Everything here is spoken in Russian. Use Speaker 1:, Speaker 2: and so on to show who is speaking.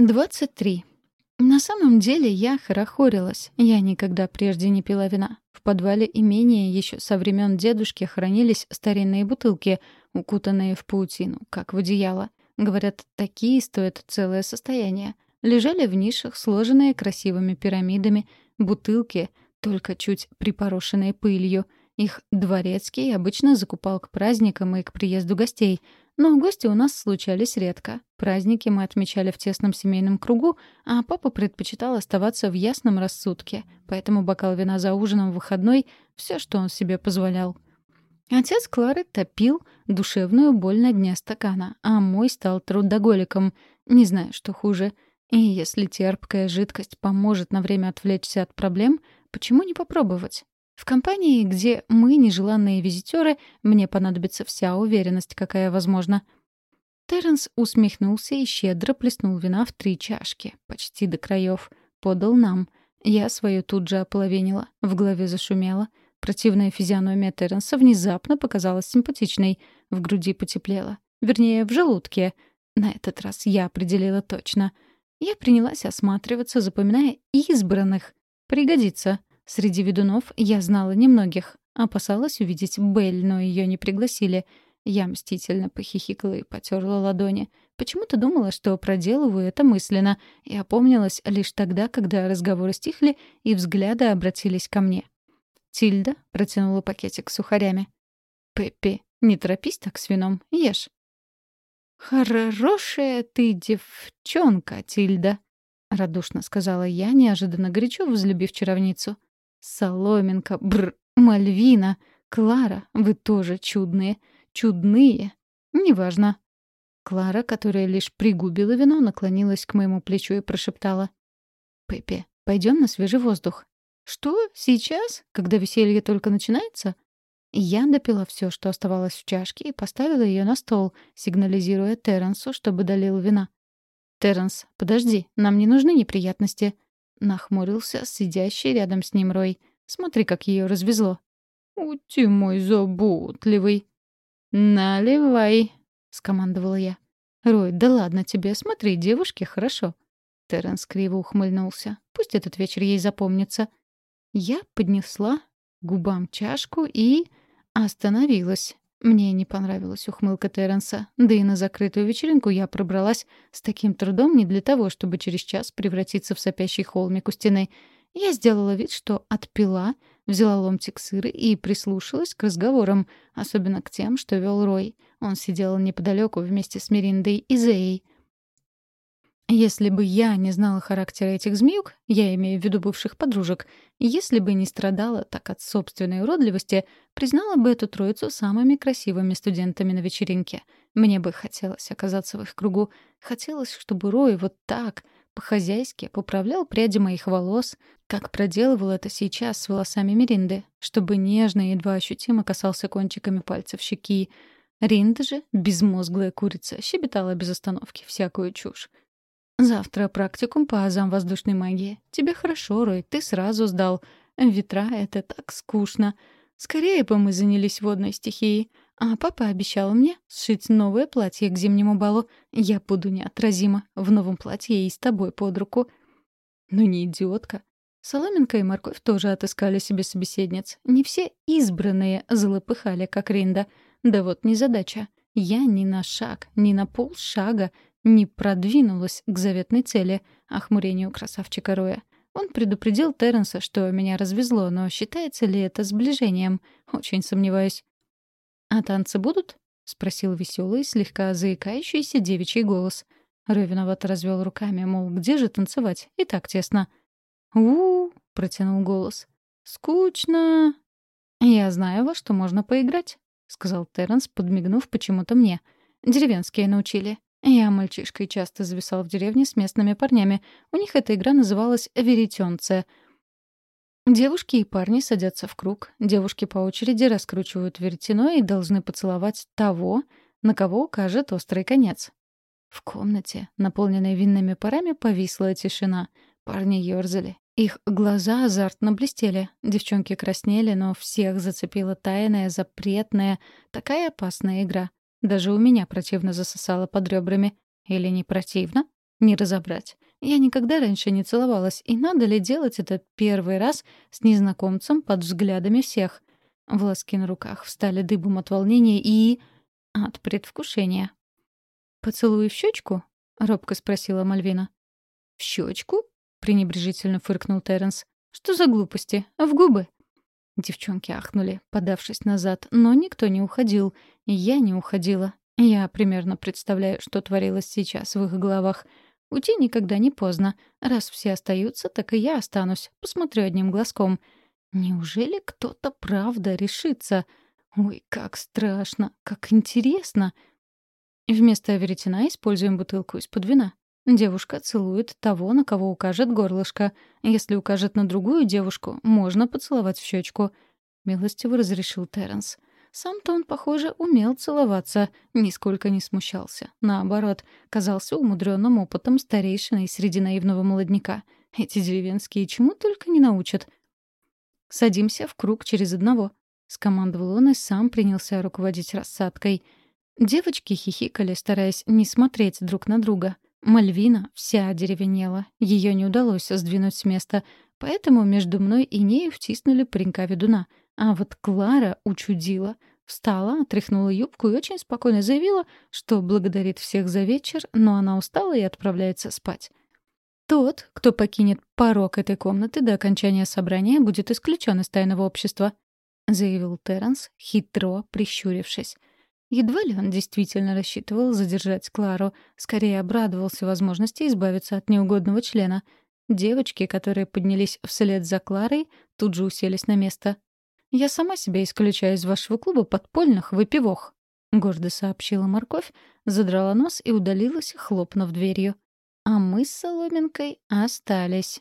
Speaker 1: 23. На самом деле я хорохорилась. Я никогда прежде не пила вина. В подвале имения еще со времен дедушки хранились старинные бутылки, укутанные в паутину, как в одеяло. Говорят, такие стоят целое состояние. Лежали в нишах, сложенные красивыми пирамидами, бутылки, только чуть припорошенные пылью. Их дворецкий обычно закупал к праздникам и к приезду гостей — но гости у нас случались редко. Праздники мы отмечали в тесном семейном кругу, а папа предпочитал оставаться в ясном рассудке, поэтому бокал вина за ужином в выходной — все, что он себе позволял. Отец Клары топил душевную боль на дне стакана, а мой стал трудоголиком. Не знаю, что хуже. И если терпкая жидкость поможет на время отвлечься от проблем, почему не попробовать? В компании, где мы нежеланные визитеры, мне понадобится вся уверенность, какая возможна. Терренс усмехнулся и щедро плеснул вина в три чашки, почти до краев. Подал нам. Я свою тут же ополовинила. В голове зашумело. Противная физиономия Терренса внезапно показалась симпатичной. В груди потеплело. Вернее, в желудке. На этот раз я определила точно. Я принялась осматриваться, запоминая избранных. Пригодится. Среди ведунов я знала немногих. Опасалась увидеть Белль, но ее не пригласили. Я мстительно похихикала и потерла ладони. Почему-то думала, что проделываю это мысленно, и опомнилась лишь тогда, когда разговоры стихли и взгляды обратились ко мне. Тильда протянула пакетик с сухарями. «Пеппи, не торопись так с вином, ешь». «Хорошая ты девчонка, Тильда», — радушно сказала я, неожиданно горячо возлюбив чаровницу. Соломенко, бр, Мальвина, Клара, вы тоже чудные. Чудные. Неважно. Клара, которая лишь пригубила вино, наклонилась к моему плечу и прошептала. «Пеппи, пойдем на свежий воздух». «Что? Сейчас? Когда веселье только начинается?» Я допила все, что оставалось в чашке, и поставила ее на стол, сигнализируя Терренсу, чтобы долил вина. «Терренс, подожди, нам не нужны неприятности», Нахмурился сидящий рядом с ним Рой. Смотри, как ее развезло. «У мой заботливый!» «Наливай!» — скомандовала я. «Рой, да ладно тебе, смотри, девушке хорошо». Терренс криво ухмыльнулся. «Пусть этот вечер ей запомнится». Я поднесла губам чашку и... остановилась. Мне не понравилась ухмылка Терренса, да и на закрытую вечеринку я пробралась с таким трудом не для того, чтобы через час превратиться в сопящий холмик у стены. Я сделала вид, что отпила, взяла ломтик сыра и прислушалась к разговорам, особенно к тем, что вел Рой. Он сидел неподалеку вместе с Мериндой и Зеей. Если бы я не знала характера этих змеюк, я имею в виду бывших подружек, если бы не страдала так от собственной уродливости, признала бы эту троицу самыми красивыми студентами на вечеринке. Мне бы хотелось оказаться в их кругу. Хотелось, чтобы Рой вот так, по-хозяйски, поправлял пряди моих волос, как проделывал это сейчас с волосами Меринды, чтобы нежно и едва ощутимо касался кончиками пальцев щеки. Ринда же, безмозглая курица, щебетала без остановки всякую чушь. Завтра практикум по азам воздушной магии. Тебе хорошо, Рой, ты сразу сдал. Ветра — это так скучно. Скорее бы мы занялись водной стихией. А папа обещал мне сшить новое платье к зимнему балу. Я буду неотразима в новом платье и с тобой под руку. Ну не идиотка. Соломенка и Морковь тоже отыскали себе собеседниц. Не все избранные злопыхали, как Ринда. Да вот незадача. Я ни на шаг, ни на полшага не продвинулась к заветной цели — охмурению красавчика Роя. Он предупредил Терренса, что меня развезло, но считается ли это сближением? Очень сомневаюсь. «А танцы будут?» — спросил веселый, слегка заикающийся девичий голос. Рой виновато развел руками, мол, где же танцевать? И так тесно. у, протянул голос. «Скучно». «Я знаю, во что можно поиграть», — сказал Терренс, подмигнув почему-то мне. «Деревенские научили. Я мальчишкой часто зависал в деревне с местными парнями. У них эта игра называлась «Веретёнце». Девушки и парни садятся в круг. Девушки по очереди раскручивают веретено и должны поцеловать того, на кого укажет острый конец. В комнате, наполненной винными парами, повисла тишина. Парни ёрзали. Их глаза азартно блестели. Девчонки краснели, но всех зацепила тайная, запретная, такая опасная игра. Даже у меня противно засосало под ребрами. Или не противно? Не разобрать. Я никогда раньше не целовалась, и надо ли делать это первый раз с незнакомцем под взглядами всех? Волоски на руках встали дыбом от волнения и... от предвкушения. «Поцелуй в щечку?» — робко спросила Мальвина. «В щечку?» — пренебрежительно фыркнул Терренс. «Что за глупости? В губы?» Девчонки ахнули, подавшись назад, но никто не уходил. Я не уходила. Я примерно представляю, что творилось сейчас в их головах. Уйти никогда не поздно. Раз все остаются, так и я останусь. Посмотрю одним глазком. Неужели кто-то правда решится? Ой, как страшно, как интересно. Вместо веретена используем бутылку из-под вина. Девушка целует того, на кого укажет горлышко. Если укажет на другую девушку, можно поцеловать в щечку. Милостиво разрешил Терренс. Сам-то он, похоже, умел целоваться, нисколько не смущался. Наоборот, казался умудренным опытом старейшиной среди наивного молодняка. Эти деревенские чему только не научат. «Садимся в круг через одного», — скомандовал он и сам принялся руководить рассадкой. Девочки хихикали, стараясь не смотреть друг на друга. Мальвина вся одеревенела. Ее не удалось сдвинуть с места, поэтому между мной и нею втиснули паренька-ведуна — а вот Клара учудила. Встала, отряхнула юбку и очень спокойно заявила, что благодарит всех за вечер, но она устала и отправляется спать. Тот, кто покинет порог этой комнаты до окончания собрания, будет исключен из тайного общества, заявил Терренс, хитро прищурившись. Едва ли он действительно рассчитывал задержать Клару, скорее обрадовался возможности избавиться от неугодного члена. Девочки, которые поднялись вслед за Кларой, тут же уселись на место. «Я сама себя исключаю из вашего клуба подпольных выпивох», — гордо сообщила морковь, задрала нос и удалилась, хлопнув дверью. А мы с Соломинкой остались.